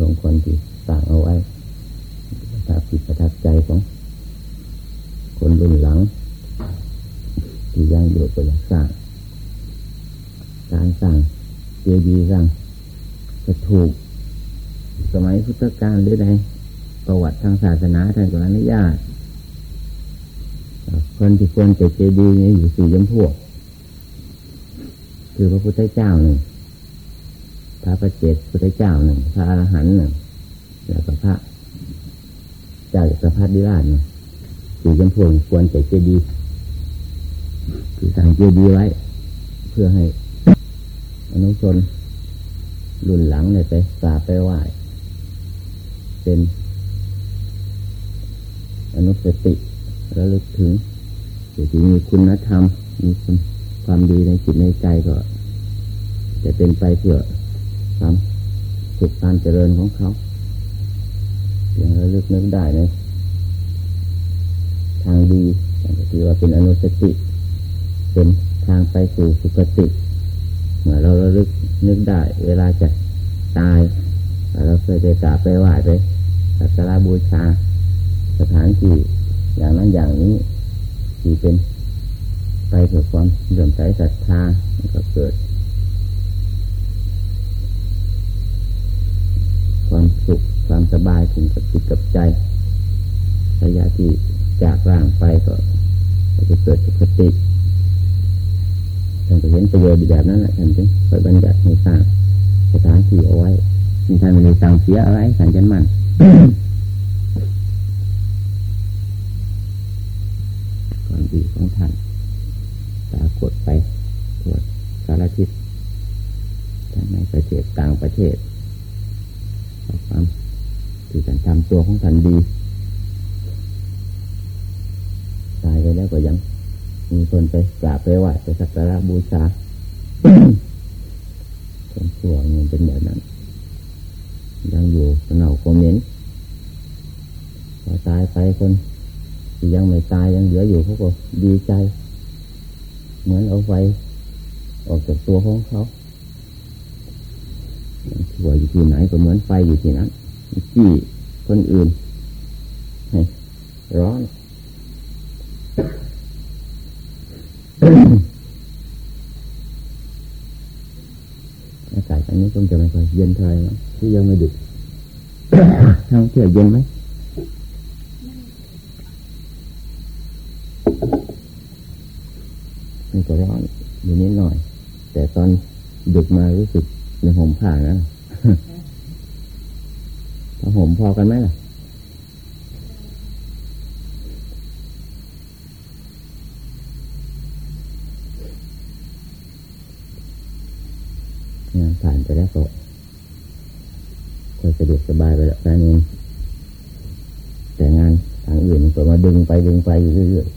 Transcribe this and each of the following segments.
ของคนที่ต่างเอาไว้ประทับจิตประทับใจของ คนรุ่นหลัง ที่ยังอยู่ก็อยากสร้าง การสร้างเจดีย์สร้างจะถูก สมัยพุทธกาลหรือใดประวัติทางศาสนาท่านก็อนุญาตคนที่ควรจะเจดีย์นี้อยู่สี่ยมพวก คือพระพุทธเจ้าหนึ่ง พระประเจศพุทธเจ้าหนึ่งพระอรหันต์หนึ่งแล้วก็พระเจ้าจักรพรรดิราชหนึ่งสี่ยมพวกควรจะเจดีย์คือสั่งเจดีย์ไว้ เพื่อให้อนุชนรุ่นหลังเนี่ยไปกราบไปไหว้เป็น อนุสติระลึกถึงที่มีคุณธรรม มีความดีในจิตในใจก็ จะเป็นไปเพื่อามสุขการเจริญของเขาเพียงระลึกนึกได้ในทางดีถือว่าเป็นอนุสติ เป็นทางไปสู่สุคติเมื่อเราระลึกนึกได้ เวลาจะตายเราเคยไปกราบไปไหว้ไปสักการะบูชา สถานที่อย่างนั้นอย่างนี้ที่เป็นไปเพื่อความเลื่อมใสศรัทธาก็เกิด ความสบายถึงกับจิตกับใจระยะที่จากร่างไปก็จะเกิดสุขติท่านก็เห็นประโยชน์แบบนั้นแหละท่านจึงเปิดบัญญัติให้สร้างสถานที่เอาไว้มีท่านม่ได้สั่งเสียอะไรสันจันมันความดีของท่านปรากฏไปทั่วสารทิศทั้งในประเทศต่างประเทศความ ที่ท่านทำตัวของท่านดีตายไปแล้วก็ยัง มีคนไปกราบไปไหว้ไปสักการะบูชาคนชั่วมันเป็นแบบนั้น ยังอยู่เหนาคอมเมนต์พอตายไปคนที่ยังไม่ตายยังเหลืออยู่เขาก็ดีใจ เหมือนเอาไฟออกจากตัวของเขาชั่วอยู่ที่ไหนก็เหมือนไฟอยู่ที่นั้น จี้คนอื่นร้อน อากาศอันนี้คงจะไม่ค่อยเย็นเท่าไหร่นะที่ยังไม่ดึกทางเที่ยวเย็นไหมมันก็ร้อนอยู่นิดหน่อย แต่ตอนดึกมารู้สึกในห่มผ้านะ ห่มพอกันไหมล่ะงานผ่านไปแล้วก็ค่อยสะดวกสบายไปแล้วแค่นี้แต่งานทางอื่นก็มาดึงไปดึงไปอยู่เรื่อยๆ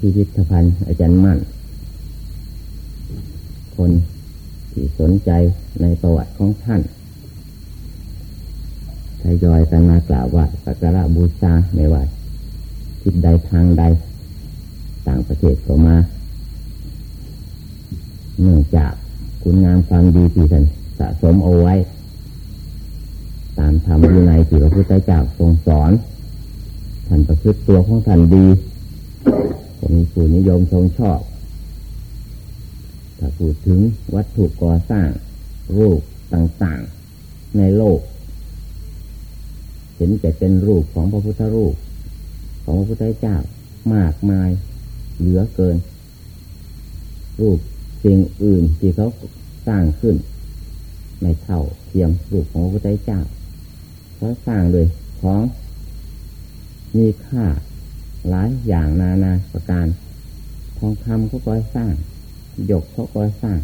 พิพิธภัณฑ์อาจารย์มั่น คนที่สนใจในประวัติของท่านทยอยกันมากล่าวว่าสักการะบูชาไม่ว่าทิศใดทางใด ต่างประเทศก็มา เนื่องจากคุณงามความดีที่ท่านสะสมเอาไว้ ตามธรรมวินัยที่พระพุทธเจ้าทรงสอนท่านประพฤติตัวของท่านดี ก็มีผู้นิยมชมชอบ ถ้าพูดถึงวัตถุก่อสร้าง รูปต่างๆ ในโลก เห็นจะเป็นรูปของพระพุทธรูป ของพระพุทธเจ้ามากมายเหลือเกิน รูปสิ่งอื่นที่เขาสร้างขึ้นไม่เท่าเทียมรูปของพระพุทธเจ้าเขาสร้างโดยของมีค่า หลายอย่างนานาประการทองคำเขาก็สร้าง หยกเขาก็สร้าง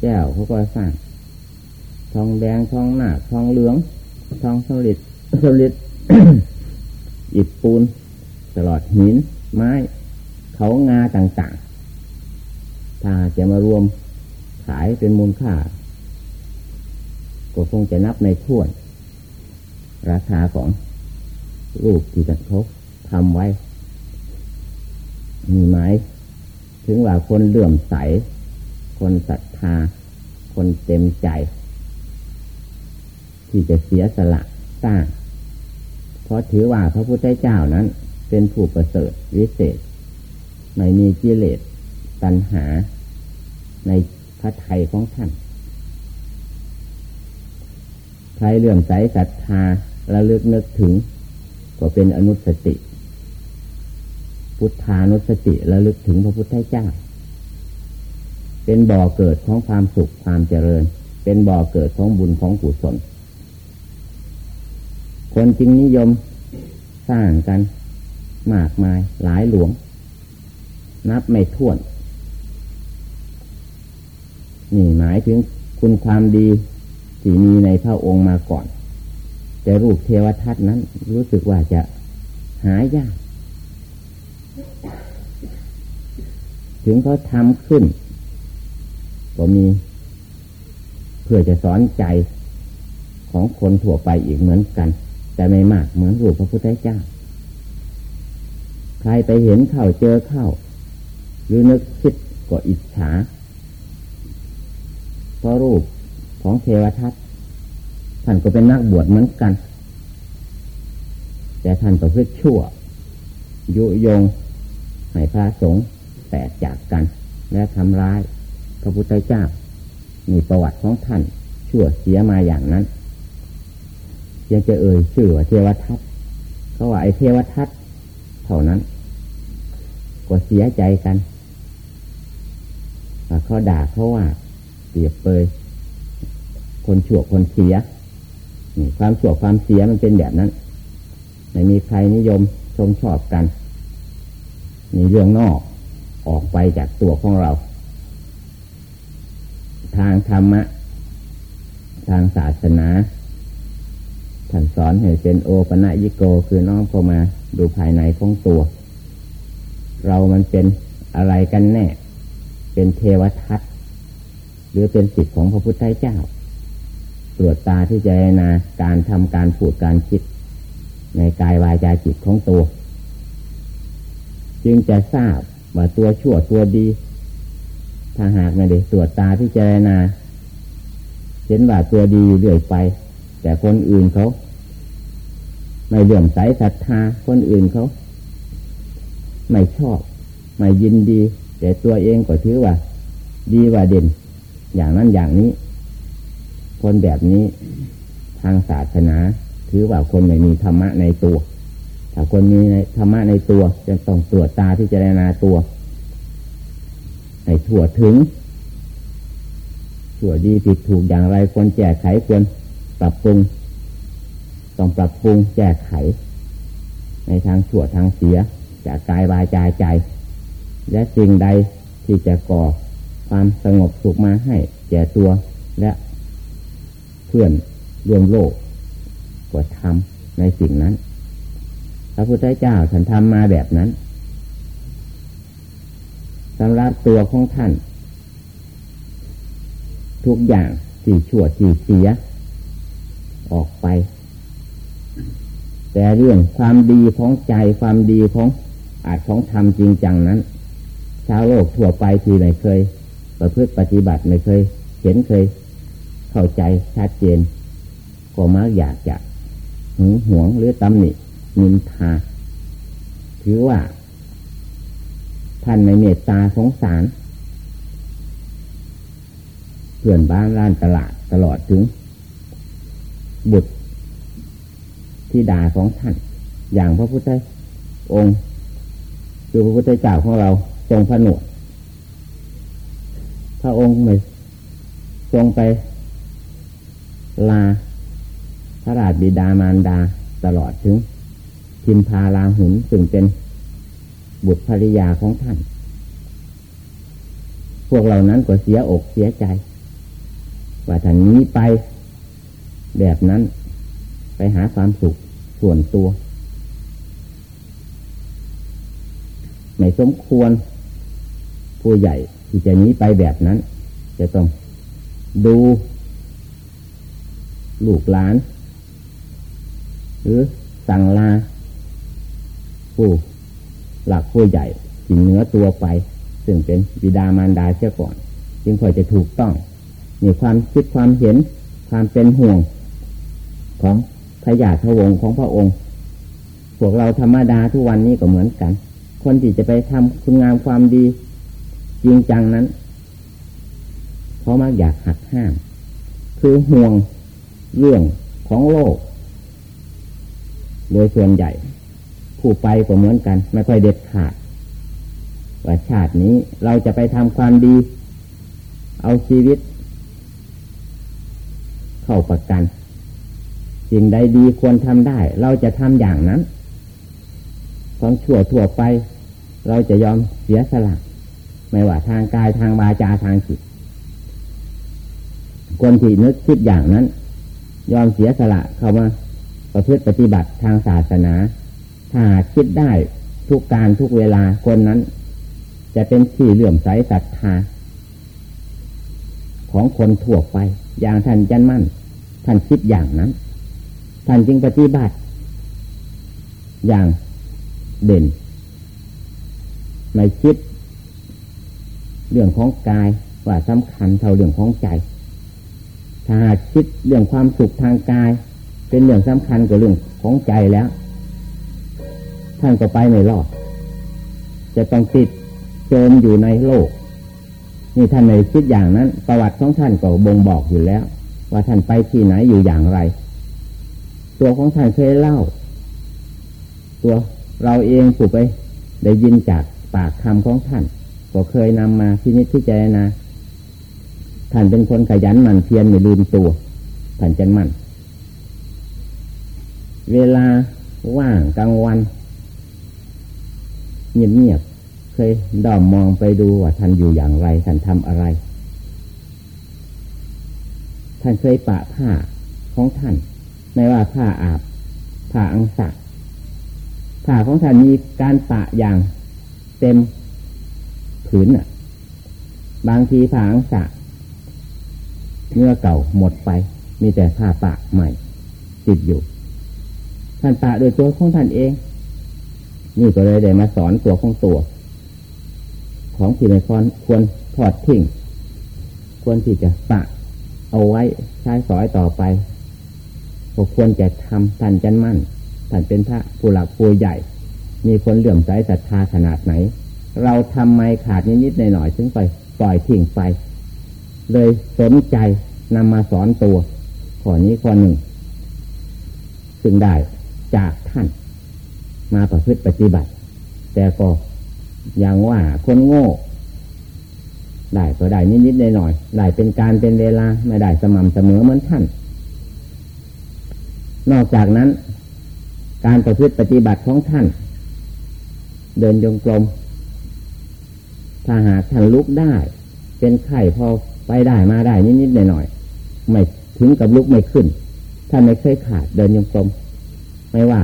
แก้วเขาก็สร้าง ทองแดงทองหนาทองเหลือง ทองสลิดสลิดอิฐปูนตลอดหิน ไม้ เขางาต่างๆ ถ้าจะมารวมขายเป็นมูลค่า ก็คงจะนับในท่วน ราคาของรูปที่เขาทำไว้ มีไหมถึงว่าคนเลื่อมใส คนศรัทธา คนเต็มใจ ที่จะเสียสละสร้าง เพราะถือว่าพระพุทธเจ้านั้น เป็นผู้ประเสริฐวิเศษ ไม่มีกิเลสตัณหา ในพระไทยของท่าน ใครเลื่อมใสศรัทธาระลึกนึกถึง ก็เป็นอนุสติ พุทธานุสติระลึกถึงพระพุทธเจ้า เป็นบ่อเกิดของความสุขความเจริญ เป็นบ่อเกิดของบุญของกุศลคนจริงนิยมสร้างกันมากมายหลายหลวง นับไม่ถ้วน นี่หมายถึงคุณความดีที่มีในพระองค์มาก่อน แต่รูปเทวทัตนั้นรู้สึกว่าจะหายยาก ถึงเขาทำขึ้น ก็มี เพื่อจะสอนใจของคนทั่วไปอีกเหมือนกัน แต่ไม่มากเหมือนรูปพระพุทธเจ้า ใครไปเห็นเข้าเจอเข้า หรือนึกคิดก็อิจฉาเพราะรูปของเทวทัตท่านก็เป็นนักบวชเหมือนกัน แต่ท่านประพฤติชั่ว ยุยงให้พระสงฆ์ ตกจากกัน และทำร้าย พระพุทธเจ้ามีประวัติของท่านชั่วเสียมาอย่างนั้น ยังจะเอ่ยชื่อว่าเทวทัตเขาว่าไอ้เทวทัตเท่านั้น ก็เสียใจกันเขาด่าเขาว่าเปรียบเปยคนชั่วคนเสียนี่ความชั่วความเสียมันเป็นแบบนั้น ไม่มีใครนิยมชมชอบกัน มีเรื่องนอก ออกไปจากตัวของเรา ทางธรรมะ ทางศาสนาท่านสอนให้เป็นโอปะยิโกคือน้อมเข้ามาดูภายในของตัว เรามันเป็นอะไรกันแน่ เป็นเทวทัตหรือเป็นสิทธิของพระพุทธเจ้า ตรวจตาที่จะนาการทำการพูดการคิด ในกายวายใจจิตของตัว จึงจะทราบ ว่าตัวชั่วตัวดี ถ้าหากไม่ได้ตรวจตาที่เจนาเห็นว่าตัวดีอยู่เรื่อยไป แต่คนอื่นเขา ไม่เลื่อมใสศรัทธาคนอื่นเขา ไม่ชอบ ไม่ยินดี แต่ตัวเองก็ถือว่า ดีว่าเด่น อย่างนั้นอย่างนี้ คนแบบนี้ทางศาสนา ถือว่าคนไม่มีธรรมะในตัว ถ้าคนมีธรรมะในตัวจะต้องตรวจตาที่จะได้นาตัวให้ถั่วถึงถั่วดีผิดถูกอย่างไรควรแก้ไขควรปรับปรุงต้องปรับปรุงแก้ไข ในทางชั่วทางเสีย จากกายวายใจใจ และสิ่งใดที่จะก่อความสงบสุขมาให้แก่ตัวและเพื่อนรวมโลกก็ทำในสิ่งนั้น พระพุทธเจ้าท่านทำมาแบบนั้นสำหรับตัวของท่าน ทุกอย่างที่ชั่วที่เสีย ออกไป แต่เรื่องความดีของใจความดีของอาจของธรรมจริงจังนั้น ชาวโลกทั่วไปที่ไม่เคย ประพฤติปฏิบัติไม่เคย เห็นเคย เข้าใจชัดเจนก็มักอยากจะหึงหวงหรือตำหนิ นินทา ถือว่า ท่านไม่เมตตาสงสารเพื่อนบ้านร้านตลาดตลอดถึงบุตรธิดาของท่าน อย่างพระพุทธองค์ คือพระพุทธเจ้าของเราทรงผนวดพระองค์ไม่ทรงไปลาพระราชบิดามารดาตลอดถึง พิมพาลาหุนซึ่งเป็นบุตรภริยาของท่าน พวกเหล่านั้นก็เสียอกเสียใจ ว่าท่านนี้ไปแบบนั้นไปหาความสุขส่วนตัว ไม่สมควร ผู้ใหญ่ที่จะนี้ไปแบบนั้น จะต้องดูลูกหลาน หรือสั่งลา ผู้หลักผู้ใหญ่จิงเนื้อตัวไป ซึ่งเป็นบิดามารดาเสียก่อน จึงค่อยจะถูกต้องมีความคิดความเห็นความเป็นห่วงของขยาทวงของพระองค์ พวกเราธรรมดาทุกวันนี้ก็เหมือนกัน คนที่จะไปทำคุณงามความดี จริงจังนั้นเขาะมักอยากหักห้าม คือห่วงเรื่องของโลก โดยส่วนใหญ่ ผู้ไปก็เหมือนกัน ไม่ค่อยเด็ดขาดว่าชาตินี้เราจะไปทำความดี เอาชีวิต เข้าประกันสิ่งใดดีควรทำได้ เราจะทำอย่างนั้น ของชั่วทั่วไป เราจะยอมเสียสละไม่ว่าทางกายทางวาจาทางจิตคนที่นึกคิดอย่างนั้น ยอมเสียสละเข้ามาประพฤติปฏิบัติทางศาสนา ถ้าคิดได้ทุกการทุกเวลาคนนั้น จะเป็นที่เหลื่อมใสศรัทธาของคนทั่วไป อย่างท่านจันมั่น ท่านคิดอย่างนั้น ท่านจึงปฏิบัติ อย่างเด่นไม่คิด เรื่องของกายว่าสำคัญเท่าเรื่องของใจ ถ้าคิดเรื่องความสุขทางกาย เป็นเรื่องสำคัญกว่าเรื่องของใจแล้ว ท่านก็ไปไม่รอด จะต้องติดจมอยู่ในโลก นี่ท่านในคิดอย่างนั้น ประวัติของท่านก็บ่งบอกอยู่แล้ว ว่าท่านไปที่ไหนอยู่อย่างไร ตัวของท่านเคยเล่า ตัวเราเองผูกไปได้ยินจากปากคำของท่าน ก็เคยนำมาที่นิพพิจารณาท่านเป็นคนขยันหมั่นเพียรไม่ลืมตัวท่านจะมั่น เวลาว่างกลางวัน เงียบๆเคยดอมมองไปดูว่าท่านอยู่อย่างไรท่านทำอะไร ท่านเคยปะผ้าของท่าน ไม่ว่าผ้าอาบผ้าอังสะผ้าของท่านมีการปะอย่างเต็มผืนอะ บางทีผ้าอังสะเนื้อเก่าหมดไป มีแต่ผ้าปะใหม่ ติดอยู่ ท่านปะโดยตัวของท่านเอง นี่ก็เลยได้มาสอนตัวของตัว ของที่ไม่ควรควรถอดทิ้งควรที่จะปะ เอาไว้ใช้สอยต่อไปก็ควรจะทำท่านจันมั่นท่านเป็นพระผู้หลักผู้ใหญ่ มีคนเหลื่อมใสศรัทธาขนาดไหน เราทำไมขาดนิดๆหน่อยๆถึงไปปล่อยทิ้งไป เลยสนใจนำมาสอนตัวข้อนี้ข้อหนึ่งซึ่งได้จากท่าน มาประพฤติปฏิบัติ แต่ก็อย่างว่าคนโง่ ได้ก็ได้นิดๆหน่อยๆได้เป็นการเป็นเวลาไม่ได้สม่ำเสมอเหมือนท่าน นอกจากนั้น การประพฤติปฏิบัติของท่าน เดินจงกรมถ้าหากท่านลุกได้ เป็นไข่พอไปได้มาได้นิดๆหน่อยๆไม่ถึงกับลุกไม่ขึ้นท่านไม่เคยขาดเดินยงกลมไม่ว่า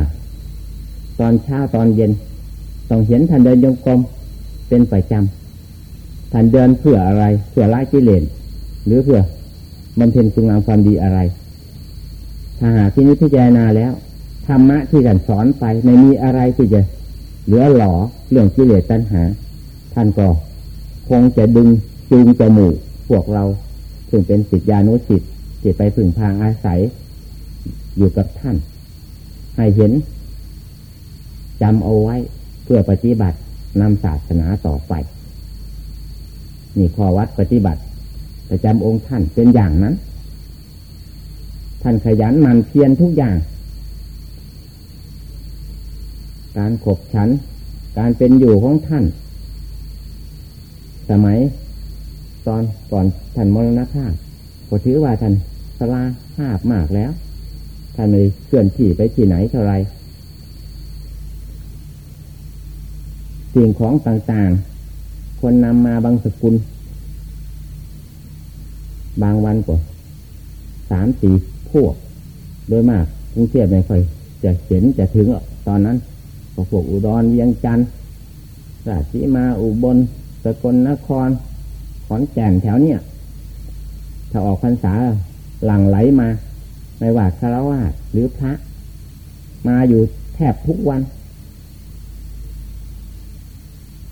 ตอนเช้าตอนเย็น ต้องเห็นท่านเดินยงกลมเป็นประจำท่านเดินเพื่ออะไร เพื่อละกิเลสหรือเพื่อบำเพ็ญคุณงามความดีอะไร ถ้าหาที่นี้พิจารณาแล้วธรรมะที่ท่านสอนไปไม่มีอะไรที่จะเหลือหล่อเรื่องกิเลสตัณหา ท่านก็คงจะดึงจูงจมูกพวกเราถึงเป็นสิทธิานุสิทธิ์ที่ไปถึงพางอาศัย อยู่กับท่าน ให้เห็น จำเอาไว้เพื่อปฏิบัตินำศาสนาต่อไป นี่ข้อวัดปฏิบัติประจำองค์ท่านเป็นอย่างนั้น ท่านขยันมันเพียรทุกอย่าง การขบฉัน การเป็นอยู่ของท่าน สมัยตอนก่อนท่านมรณภาพก็ถือว่าท่านสลาภาพมากแล้ว ท่านเลยเคลื่อนที่ไปที่ไหนเท่าไร สิ่งของต่างๆ คนนำมาบางสกุล บางวันก็สามสี่พวก โดยมากกรุงเทพไม่ค่อยจะเห็นจะถึงตอนนั้นพวกอุดรเวียงจันทร์ราชสีมาอุบลสกลนคร ขอนแก่นแถวเนี้ยถ้าออกพรรษาหลั่งไหลมา ไม่ว่าคารวะหรือพระ มาอยู่แทบทุกวัน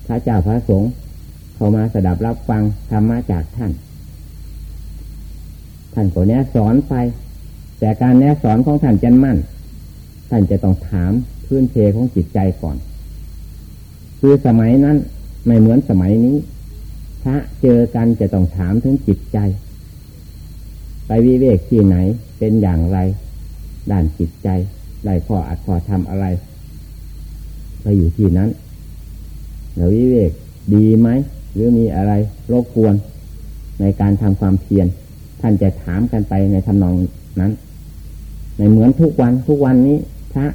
พ ระเจ้าพระสงฆ์เข้ามาสดับรับฟังธรรมะจากท่าน ท่านก็แนะสอนไป แต่การแนะสอนของท่านจันมั่น ท่านจะต้องถามพื้นเพของจิตใจก่อน คือสมัยนั้นไม่เหมือนสมัยนี้ พระเจอกันจะต้องถามถึงจิตใจ ไปวิเวกที่ไหนเป็นอย่างไร ด้านจิตใจได้ข้ออัดข้อทำอะไรไปอยู่ที่นั้น แล้ววิเวกดีไหม หรือมีอะไรรบกวนในการทำความเพียรท่านจะถามกันไปในทำนองนั้น ในเหมือนทุกวันทุกวันนี้พระ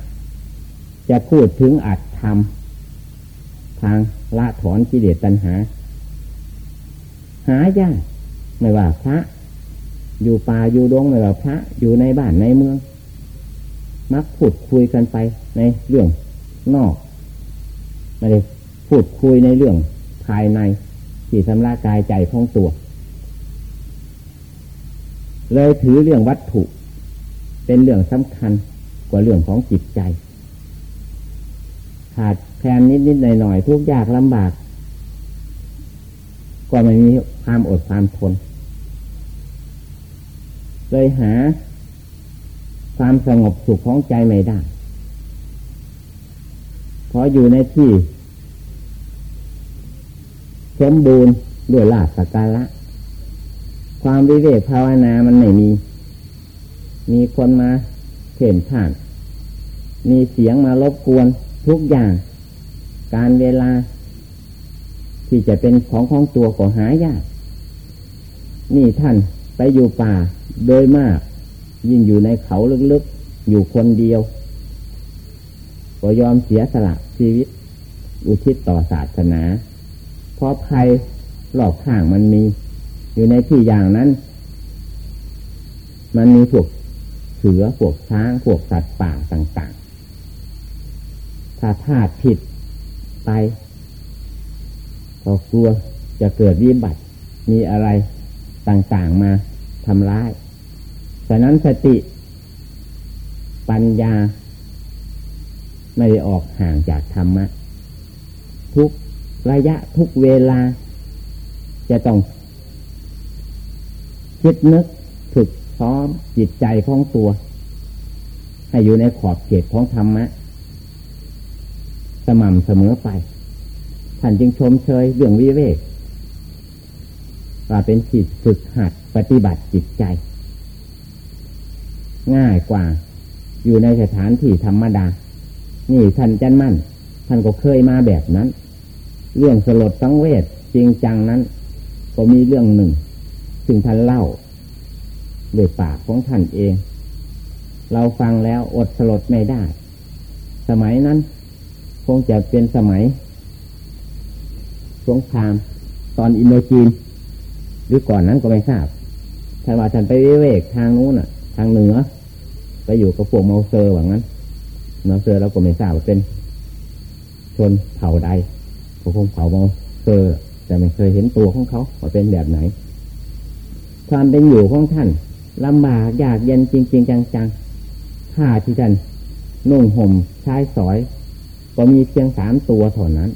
จะพูดถึงอัดทำทางละถอนกิเลสตัณหา หายากไม่ว่าพระ อยู่ป่าอยู่ดงไม่ว่าพระ อยู่ในบ้านในเมือง มักพูดคุยกันไปในเรื่องนอกไม่ได้ พูดคุยในเรื่องภายในที่ทำลากายใจของตัว เลยถือเรื่องวัตถุ เป็นเรื่องสำคัญกว่าเรื่องของจิตใจ ขาดแคลนนิดนิดหน่อยหน่อยทุกยากลำบาก ก็ไม่มีความอดความทน เลยหา ความสงบสุขของใจไม่ได้ เพราะอยู่ในที่ สมบูรณ์ด้วยลาสการะ ความวิเวกภาวนามันไม่มี มีคนมาเห็นผ่าน มีเสียงมารบกวนทุกอย่าง การเวลา ที่จะเป็นของของตัวก็หายาก นี่ท่านไปอยู่ป่าโดยมาก ยิ่งอยู่ในเขาลึกๆ อยู่คนเดียว ก็ยอมเสียสละชีวิต อุทิศต่อศาสนา เพราะภัยหลอกข้างมันมี อยู่ในที่อย่างนั้น มันมีพวกเสือพวกช้างพวกสัตว์ป่าต่าง ๆ ถ้าพลาดผิดไปก็กลัวจะเกิดวิบัติมีอะไรต่างๆมาทำร้ายฉะนั้นสติ ปัญญา ไม่ได้ออกห่างจากธรรมะทุก ระยะทุกเวลา จะต้องคิดนึกฝึกซ้อมจิตใจของตัว ให้อยู่ในขอบเขตของธรรมะ สม่ำเสมอไป ท่านจึงชมเชยเรื่องวิเวกว่าเป็นจิตฝึกหัดปฏิบัติจิตใจ ง่ายกว่า อยู่ในสถานที่ธรรมดา นี่ท่านจันมั่น ท่านก็เคยมาแบบนั้น เรื่องสลดสังเวชจริงจังนั้น ก็มีเรื่องหนึ่ง ซึ่งท่านเล่าด้วยปากของท่านเอง เราฟังแล้วอดสลดไม่ได้ สมัยนั้น คงจะเป็นสมัยสงครามตอนอินโดจีน หรือก่อนนั้นก็ไม่ทราบท่านว่าท่านไปวิเวกทางนู้นอะ ทางเหนือ ไปอยู่กับพวกเมาเซอร์ว่างั้นเมาเซอร์เราก็ไม่ทราบว่าเป็นชนเผ่าใด ก็คงเผามาเจอแต่ไม่เคยเห็นตัวของเขาว่าเป็นแบบไหน ความเป็นอยู่ของท่านลำบากยากเย็นจริง ๆ จังๆผ้าที่ท่านนุ่งห่มชายสอย ก็มีเพียงสามตัวเท่านั้น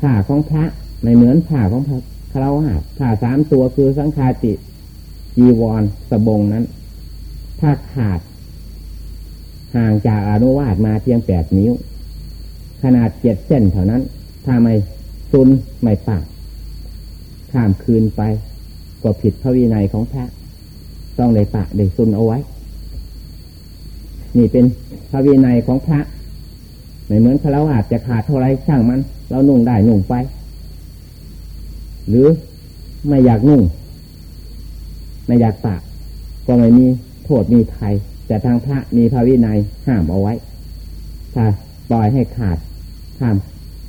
ผ้าของพระไม่เหมือนผ้าของพระคารวะผ้าสามตัวคือสังฆาติจีวรสบงนั้น ถ้าขาด ห่างจากอนุวาสมาเพียงแปดนิ้ว ขนาดเจ็ดเส้นเท่านั้น ถ้าไม่ซุนไม่ปากข้ามคืนไป ก็ผิดพระวินัยของพระ ต้องได้ปะได้ซุนเอาไว้ นี่เป็นพระวินัยของพระไม่เหมือนคารวะจะขาดเท่าไรช่างมัน เรานุ่งได้นุ่งไป หรือไม่อยากนุ่ง ไม่อยากปากก็ไม่มีโทษมีไทยแต่ทางพระมีพระวินัยห้ามเอาไว้ ถ้าปล่อยให้ขาดห้าม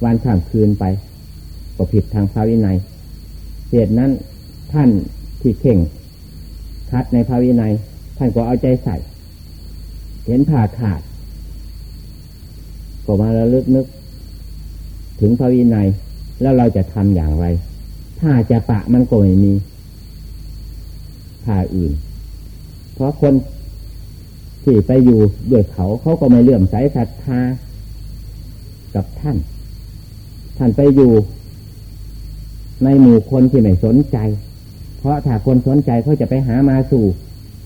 วันข้ามคืนไปก็ผิดทางพระวินัยเหตุนั้นท่านที่เข่ง คัดในพระวินัย ท่านก็เอาใจใส่ เห็นผ่าขาด ก็มาระลึกนึก ถึงพระวินัยแล้วเราจะทำอย่างไรผ้าจะปะมันก็ไม่มีผ้าอื่น เพราะคนที่ไปอยู่ด้วยเขาเขาก็ไม่เลื่อมใสศรัทธากับท่าน ท่านไปอยู่ ในหมู่คนที่ไม่สนใจ เพราะถ้าคนสนใจเขาจะไปหามาสู่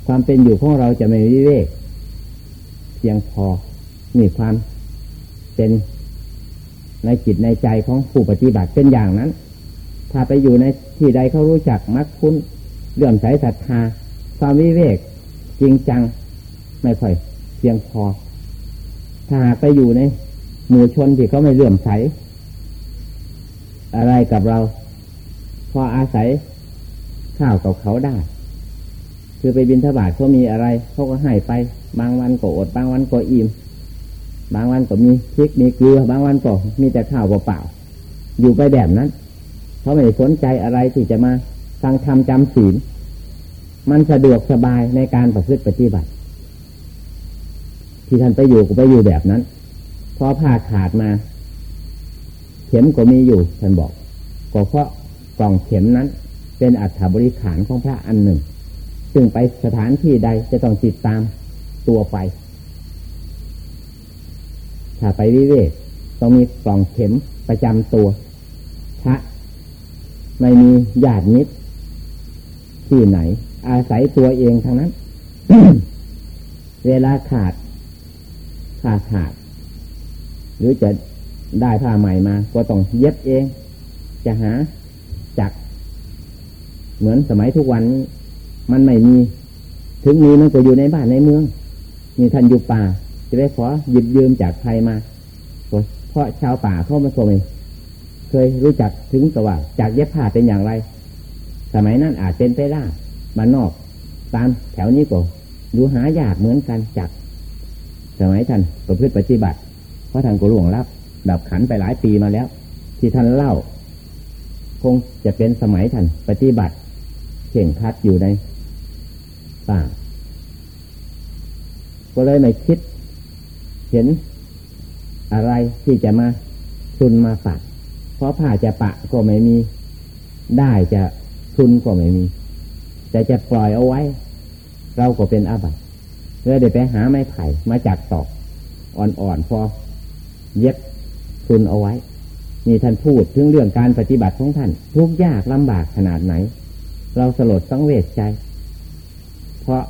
ความเป็นอยู่ของเราจะไม่วิเวกเพียงพอมีความเป็นในจิตในใจของผู้ปฏิบัติเป็นอย่างนั้น ถ้าไปอยู่ในที่ใดเขารู้จักมักคุ้นเลื่อมใสศรัทธาความวิเวกจริงจังไม่ค่อยเพียงพอ ถ้าไปอยู่ในหมู่ชนที่เขาไม่เลื่อมใส อะไรกับเรา พออาศัยข้าวกับเขาได้ คือไปบินทบาทเขามีอะไรเขาก็ให้ไป บางวันก็อด บางวันก็อิ่ม บางวันก็มีพริกมีเกลือบางวันก็มีแต่ข้าวเปล่าๆอยู่ไปแบบนั้นเขาไม่สนใจอะไรที่จะมาฟังธรรมจำศีลมันสะดวกสบายในการประพฤติปฏิบัติ ที่ท่านไปอยู่ก็ไปอยู่แบบนั้น พอผ่าขาดมา เข็มก็มีอยู่ท่านบอกก็เพราะกล่องเข็มนั้น เป็นอัฐบริขารของพระอันหนึ่ง ซึ่งไปสถานที่ใดจะต้องติดตามตัวไป ถ้าไปวิเวกต้องมีกล่องเข็มประจำตัวพระไม่มีญาติมิตรที่ไหน อาศัยตัวเองทั้งนั้น เวลาขาดผ้าขาด หรือจะ ได้ผ้าใหม่มา ก็ต้องเย็บเอง จะหาจัก เหมือนสมัยทุกวันมันไม่มี ถึงมีมันก็อยู่ในบ้านในเมืองมีท่านอยู่ป่า จะได้ขอหยิบยืมจากใครมาเพราะชาวป่าเขาไม่เคยเคยรู้จักถึงกับว่าจากเย็บผ้าเป็นอย่างไร สมัยนั้นอาจเป็นไปได้บ้านนอก ตามแถวนี้ก็ดูหายากเหมือนกันจาก สมัยท่านประพฤติปฏิบัติ เพราะท่านก็หลวงรับ ดับขันไปหลายปีมาแล้ว ที่ท่านเล่า คงจะเป็นสมัยท่านปฏิบัติเข่งคัดอยู่ในป่าก็เลยไม่คิด เห็นอะไรที่จะมาชุนมาปัดเพราะผ้าจะปะก็ไม่มี ได้จะชุนก็ไม่มี แต่จะปล่อยเอาไว้ เราก็เป็นอาบัติเลยเดี๋ยวไปหาไม้ไผ่มาจากตอกอ่อนๆพอเย็บ ทุนเอาไว้ นี่ท่านพูดถึงเรื่องการปฏิบัติของท่าน ทุกยากลำบากขนาดไหน เราสลดสังเวชใจ เพราะ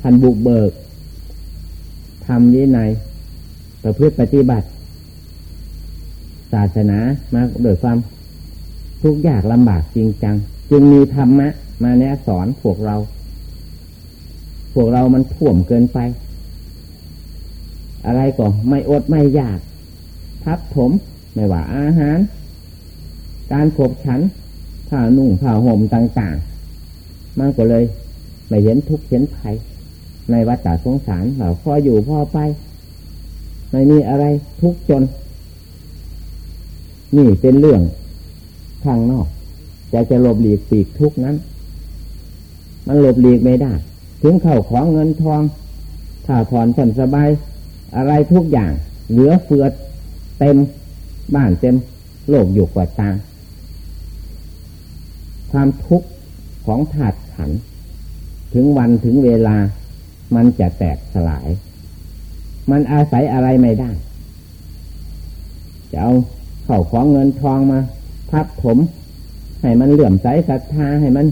ท่านบุกเบิกทำยินัยประพฤติปฏิบัติ ศาสนามาโดยความทุกยากลำบากจริงจัง จึงมีธรรมะ มาแนะสอนพวกเรา พวกเรามันถ่วมเกินไป อะไรก็ไม่อดไม่ยาก ทับถมไม่ว่าอาหาร การขบฉันผ้านุ่งผ้าห่มต่างๆ มันก็เลยไม่เห็นทุกข์เห็นภัยในวัฏสงสารเราพออยู่พอไป ไม่มีอะไรทุกข์จน นี่เป็นเรื่องทางนอกจะจะหลบหลีกปีกทุกนั้น มันหลบหลีกไม่ได้ ถึงเข้าของเงินทอง ถ้าถอนผ่อนสบาย อะไรทุกอย่าง เหลือเฟือ เต็มบ้านเต็มโลกอยู่กว่าตาความทุกข์ของถาดขัน ถึงวันถึงเวลามันจะแตกสลาย มันอาศัยอะไรไม่ได้ จะเอาเข้าของเงินทองมาทับถม ให้มันเหลื่อมใสศรัทธาให้มัน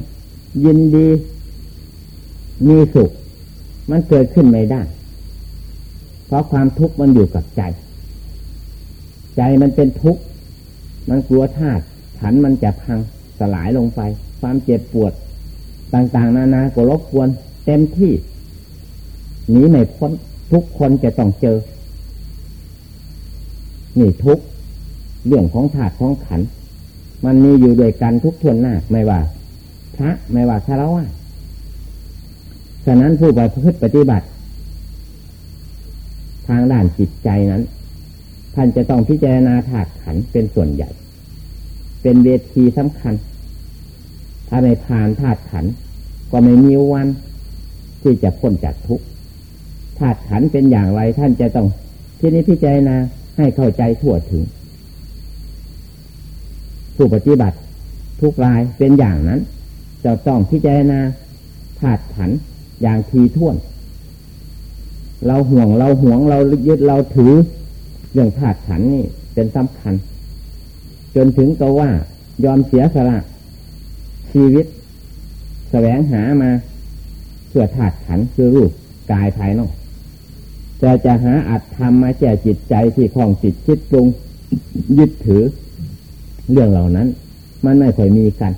ยินดี มีสุข มันเกิดขึ้นไม่ได้ เพราะความทุกข์มันอยู่กับใจ ใจมันเป็นทุกข์ มันกลัวธาตุขันมันจะพังสลายลงไป ความเจ็บปวด ต่างๆ นานาก็รบกวนเต็มที่หนีไม่พ้นทุกคนจะต้องเจอ นี่ทุกเรื่องของธาตุของขัน มันมีอยู่ด้วยกันทุกทวนหน้าไม่ว่า พระไม่ว่าคารวะฉะนั้นผู้ปฏิบัติ ทางด้านจิตใจนั้น ท่านจะต้องพิจารณาถาดขันเป็นส่วนใหญ่ เป็นเวทีสำคัญ ถ้าไม่ผ่านถาดขันก็ไม่มีวันที่จะพ้นจากทุกข์ธาตุขันเป็นอย่างไรท่านจะต้องที่นี้พิจารณาให้เข้าใจทั่วถึง ผู้ปฏิบัติทุกรายเป็นอย่างนั้น จะต้องพิจารณาธาตุขันอย่างทีท่วน เราห่วงเราห่วงเรายึดเราถือ เรื่องธาตุขันนี่เป็นสำคัญ จนถึงตัวว่ายอมเสียสละชีวิตแสวงหามาเพื่อธาตุขันคือรูปกายภายนอกจะจะหาอัดทำมาแก้จิตใจที่คลองจิตคิดปรุงยึดถือ เรื่องเหล่านั้น มันไม่ค่อยมีกัน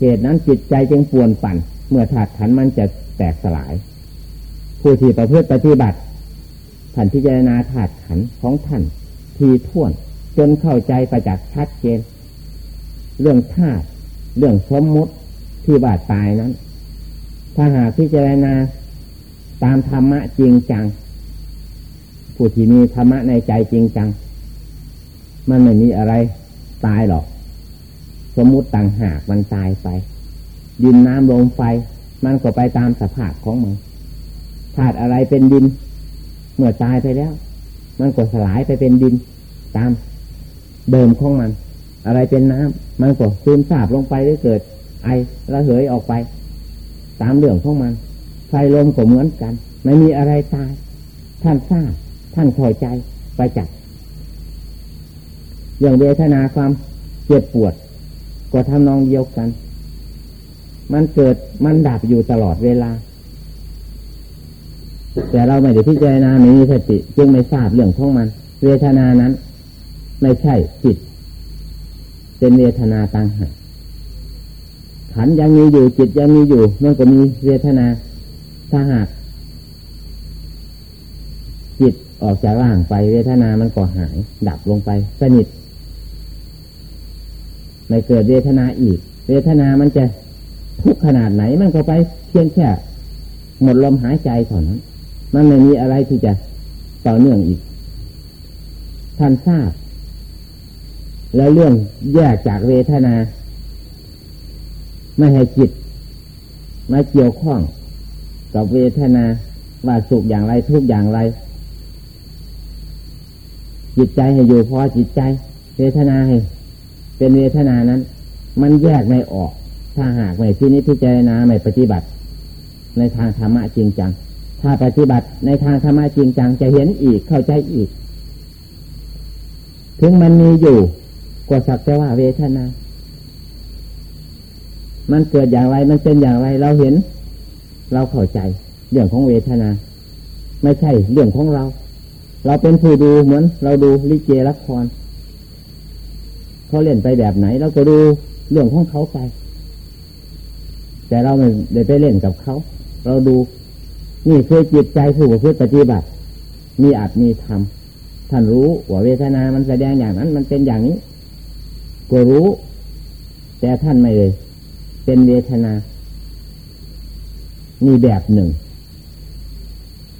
เหตุนั้นจิตใจจึงปวนปั่น เมื่อธาตุขันมันจะแตกสลาย ผู้ที่ประพฤติปฏิบัติ ท่านพิจารณาธาตุขันของท่านทีท่วน จนเข้าใจประจักษ์ชัดเจน เรื่องธาตุเรื่องสมมุติที่บาดตายนั้น ถ้าหากพิจารณาตามธรรมะจริงจัง ผู้ที่มีธรรมะในใจจริงจัง มันไม่มีอะไรตายหรอก สมมุติต่างหากมันตายไปดินน้ำลมไฟ มันก็ไปตามสภาพของมันธาตุอะไรเป็นดิน เมื่อตายไปแล้ว มันก็สลายไปเป็นดินตามเดิมของมัน อะไรเป็นน้ำมันก็ซึมซาบลงไปได้เกิด ไอระเหยออกไป ตามเรื่องของมัน ไฟลมก็เหมือนกัน ไม่มีอะไรตาย ท่านทราบท่านคอยใจไปจับอย่างเวทนาความเจ็บปวดก็ทำนองเดียวกัน มันเกิดมันดับอยู่ตลอดเวลา แต่เราไม่ได้พิจารณาไม่มีสติ จึงไม่ทราบเรื่องของมัน เวทนานั้น ไม่ใช่จิต เป็นเวทนาต่างหากขันยังมีอยู่จิตยังมีอยู่มันก็มีเวทนาถ้าหากจิตออกจากร่างไปเวทนามันก็หาย ดับลงไป สนิทไม่เกิดเวทนาอีก เวทนามันจะทุกขนาดไหนมันก็ไปเพียงแค่หมดลมหายใจเท่านั้น มันไม่มีอะไรที่จะต่อเนื่องอีก ท่านทราบ แล้วเรื่องแยกจากเวทนา ไม่ให้จิตมาเกี่ยวข้องกับเวทนาว่าสุขอย่างไรทุกอย่างไร จิตใจให้อยู่พอจิตใจ เวทนาให้ เป็นเวทนานั้น มันแยกไม่ออก ถ้าหากไม่ที่นี้พิจารณาไม่ปฏิบัติ ในทางธรรมะจริงจัง ถ้าปฏิบัติในทางธรรมะจริงจังจะเห็นอีกเข้าใจอีก ถึงมันมีอยู่กว่าสักแต่ว่าเวทนา มันเกิดอย่างไรมันเป็นอย่างไรเราเห็น เราเข้าใจ เรื่องของเวทนา ไม่ใช่เรื่องของเรา เราเป็นผู้ดูเหมือน เราดูลิเกละครเขาเล่นไปแบบไหน เราก็ดูเรื่องของเขาไป แต่เราไม่ได้ไปเล่นกับเขา เราดู นี่คือจิตใจผู้ประพฤติปฏิบัติ มีอาจมีธรรมท่านรู้ว่าเวทนา มันแสดงอย่างนั้น มันเป็นอย่างนี้ ก็รู้ แต่ท่านไม่เลย เป็นเวทนา มีแบบหนึ่ง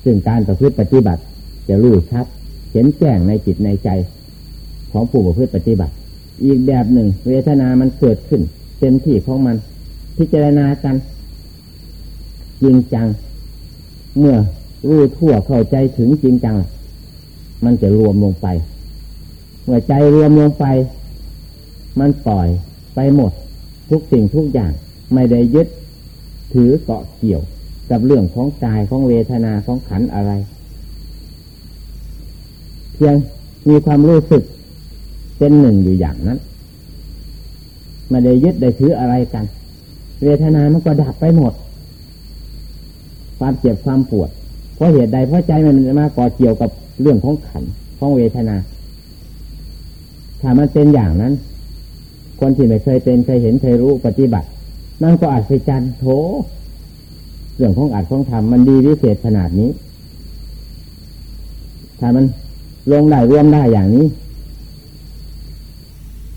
ซึ่งการประพฤติปฏิบัติ จะรู้ชัด เห็นแจ้งในจิตในใจ ของผู้ประพฤติปฏิบัติ อีกแบบหนึ่ง เวทนา มันเกิดขึ้น เต็มที่ของมัน พิจารณากันจริงจัง เมื่อรู้ทั่วเข้าใจถึงจริงจัง มันจะรวมลงไป เมื่อใจรวมลงไป มันปล่อยไปหมด ทุกสิ่งทุกอย่างไม่ได้ยึด ถือเกาะเกี่ยวกับเรื่องของกายของเวทนาของขันอะไร เพียงมีความรู้สึกเป็นหนึ่งอยู่อย่างนั้นไม่ได้ยึดได้ถืออะไรกัน เวทนามันก็ดับไปหมด ความเจ็บความปวด เพราะเหตุใดเพราะใจมันมาก่อเกี่ยวกับเรื่องของขันของเวทนา ถ้ามันเป็นอย่างนั้น คนที่ไม่เคยเป็นเคยเห็นเคยรู้ปฏิบัติ นั่นก็อัศจรรย์โถเรื่องของอัดของทำมันดีวิเศษขนาดนี้ ถ้ามันลงได้รวมได้อย่างนี้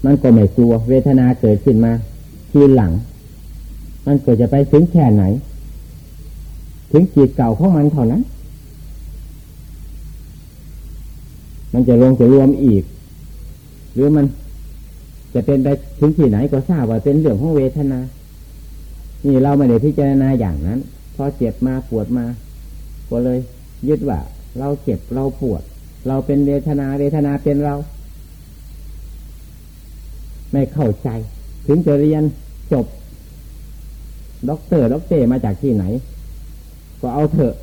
มันก็ไม่กลัวเวทนาเกิดขึ้นมา ทีหลัง มันก็จะไปถึงแค่ไหน ถึงจิตเก่าของมันเท่านั้น มันจะลงจะรวมอีก หรือมันจะเป็นไปถึงที่ไหนก็ทราบว่าเป็นเรื่องของเวทนา นี่เราไม่ได้พิจารณาอย่างนั้น พอเจ็บมาปวดมา ก็เลย ยึดว่า เราเจ็บเราปวด เราเป็นเวทนาเวทนาเป็นเรา ไม่เข้าใจ ถึงจะเรียนจบด็อกเตอร์ด็อกเตอร์มาจากที่ไหน ก็เอาเถอะ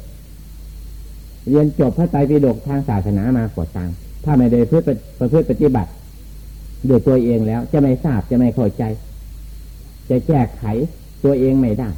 เรียนจบพระไตรปิฎกทางศาสนามาก็ตามถ้าไม่ได้เพื่อประพฤติปฏิบัติด้วยตัวเองแล้ว จะไม่ทราบจะไม่เข้าใจ จะแก้ไขตัวเองไม่ได้